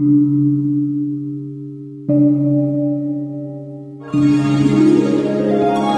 Thank you.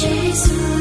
Jesus.